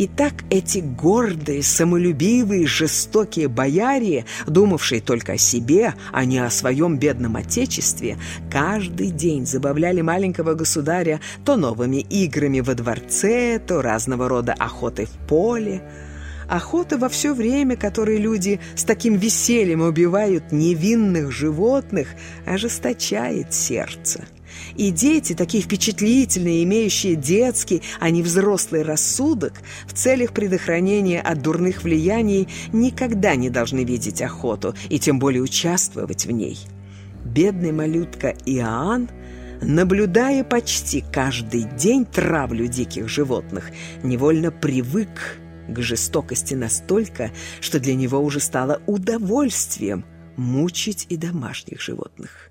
И так эти гордые, самолюбивые, жестокие бояре, думавшие только о себе, а не о своем бедном отечестве, каждый день забавляли маленького государя то новыми играми во дворце, то разного рода охотой в поле. Охота во все время, которое люди с таким весельем убивают невинных животных, ожесточает сердце. И дети, такие впечатлительные, имеющие детский, а не взрослый рассудок, в целях предохранения от дурных влияний никогда не должны видеть охоту и тем более участвовать в ней. Бедный малютка Иоанн, наблюдая почти каждый день травлю диких животных, невольно привык к жестокости настолько, что для него уже стало удовольствием мучить и домашних животных.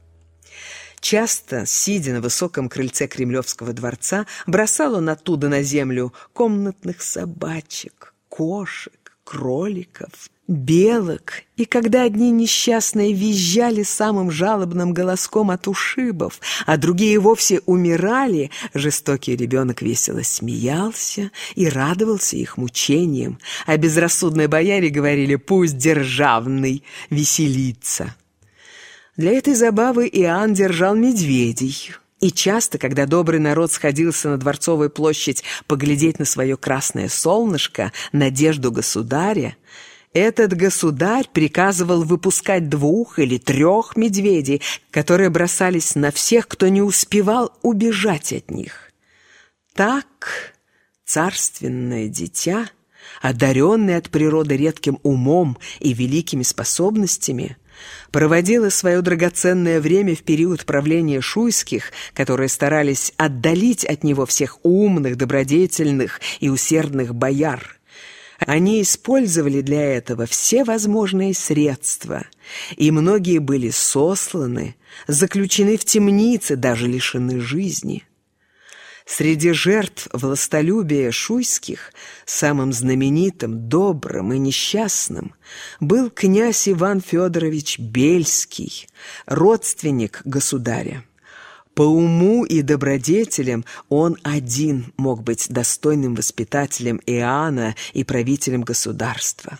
Часто, сидя на высоком крыльце Кремлевского дворца, бросал он оттуда на землю комнатных собачек, кошек, кроликов, белок, и когда одни несчастные визжали самым жалобным голоском от ушибов, а другие вовсе умирали, жестокий ребенок весело смеялся и радовался их мучениям, а безрассудные бояре говорили «пусть державный веселится». Для этой забавы Иоанн держал медведей. И часто, когда добрый народ сходился на Дворцовую площадь поглядеть на свое красное солнышко, надежду государя, этот государь приказывал выпускать двух или трех медведей, которые бросались на всех, кто не успевал убежать от них. Так царственное дитя, одаренное от природы редким умом и великими способностями – проводила свое драгоценное время в период правления шуйских, которые старались отдалить от него всех умных, добродетельных и усердных бояр. Они использовали для этого все возможные средства, и многие были сосланы, заключены в темницы, даже лишены жизни. Среди жертв властолюбия шуйских самым знаменитым, добрым и несчастным был князь Иван Федорович Бельский, родственник государя. По уму и добродетелям он один мог быть достойным воспитателем Иоанна и правителем государства.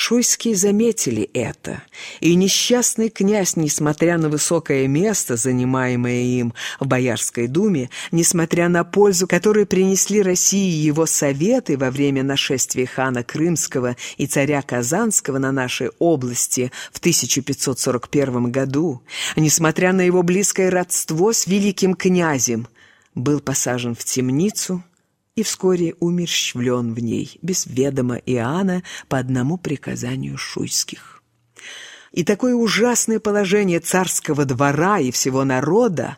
Шуйские заметили это, и несчастный князь, несмотря на высокое место, занимаемое им в Боярской думе, несмотря на пользу, которую принесли России его советы во время нашествия хана Крымского и царя Казанского на наши области в 1541 году, несмотря на его близкое родство с великим князем, был посажен в темницу и вскоре умерщвлен в ней, без ведома Иоанна по одному приказанию шуйских. И такое ужасное положение царского двора и всего народа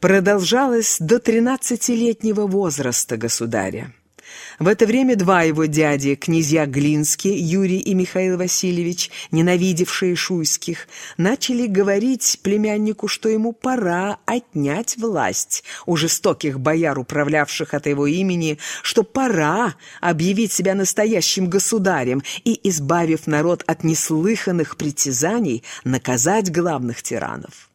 продолжалось до тринадцатилетнего возраста государя. В это время два его дяди, князья Глинские, Юрий и Михаил Васильевич, ненавидевшие Шуйских, начали говорить племяннику, что ему пора отнять власть у жестоких бояр, управлявших от его имени, что пора объявить себя настоящим государем и, избавив народ от неслыханных притязаний, наказать главных тиранов.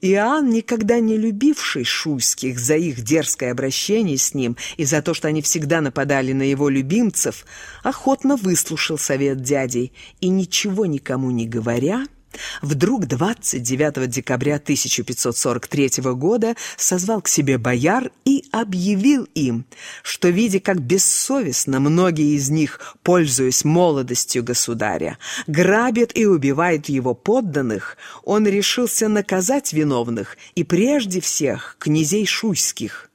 Иоанн, никогда не любивший шуйских за их дерзкое обращение с ним и за то, что они всегда нападали на его любимцев, охотно выслушал совет дядей и, ничего никому не говоря, вдруг 29 декабря 1543 года созвал к себе бояр и объявил им, что, видя, как бессовестно многие из них, пользуясь молодостью государя, грабят и убивают его подданных, он решился наказать виновных и прежде всех князей шуйских.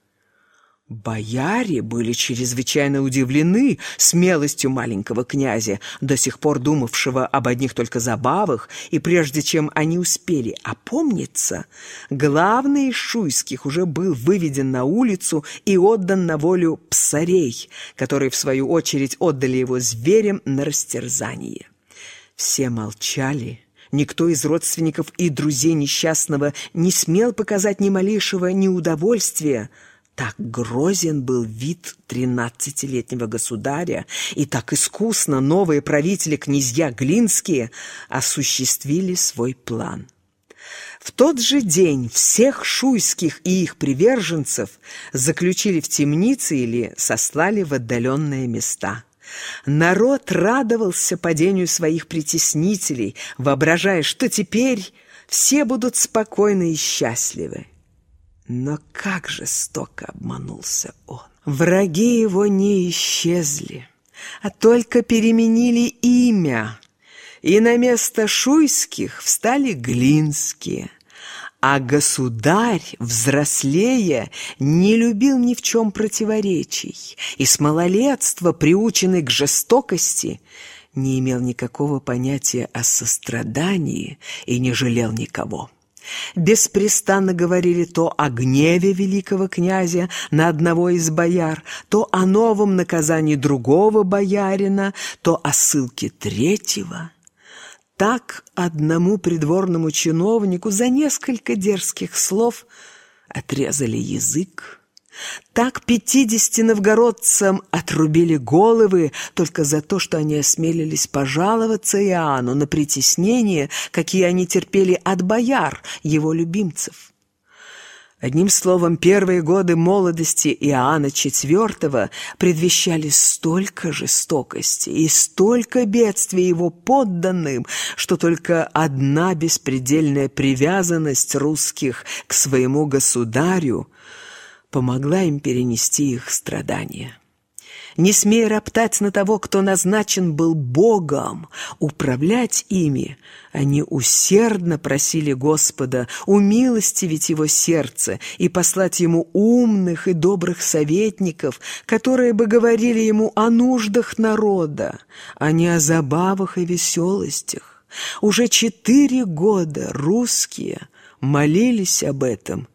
Бояре были чрезвычайно удивлены смелостью маленького князя, до сих пор думавшего об одних только забавах, и прежде чем они успели опомниться, главный из шуйских уже был выведен на улицу и отдан на волю псарей, которые, в свою очередь, отдали его зверям на растерзание. Все молчали, Никто из родственников и друзей несчастного не смел показать ни малейшего неудовольствия, так грозен был вид тринадцатилетнего государя, и так искусно новые правители князья Глинские осуществили свой план. В тот же день всех шуйских и их приверженцев заключили в темницы или сослали в отдаленные места. Народ радовался падению своих притеснителей, воображая, что теперь все будут спокойны и счастливы. Но как жестоко обманулся он. Враги его не исчезли, а только переменили имя, и на место шуйских встали глинские – а государь, взрослея, не любил ни в чем противоречий, и с малолетства, приученный к жестокости, не имел никакого понятия о сострадании и не жалел никого. Беспрестанно говорили то о гневе великого князя на одного из бояр, то о новом наказании другого боярина, то о ссылке третьего – так одному придворному чиновнику за несколько дерзких слов отрезали язык. Так пятидесяти новгородцам отрубили головы только за то, что они осмелились пожаловаться Иоанну на притеснения, какие они терпели от бояр, его любимцев. Одним словом, первые годы молодости Иоанна IV предвещали столько жестокости и столько бедствий его подданным, что только одна беспредельная привязанность русских к своему государю помогла им перенести их страдания не смея роптать на того, кто назначен был Богом, управлять ими, они усердно просили Господа умилостивить его сердце и послать ему умных и добрых советников, которые бы говорили ему о нуждах народа, а не о забавах и веселостях. Уже четыре года русские молились об этом,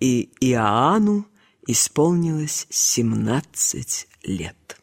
и Иоанну исполнилось семнадцать лет.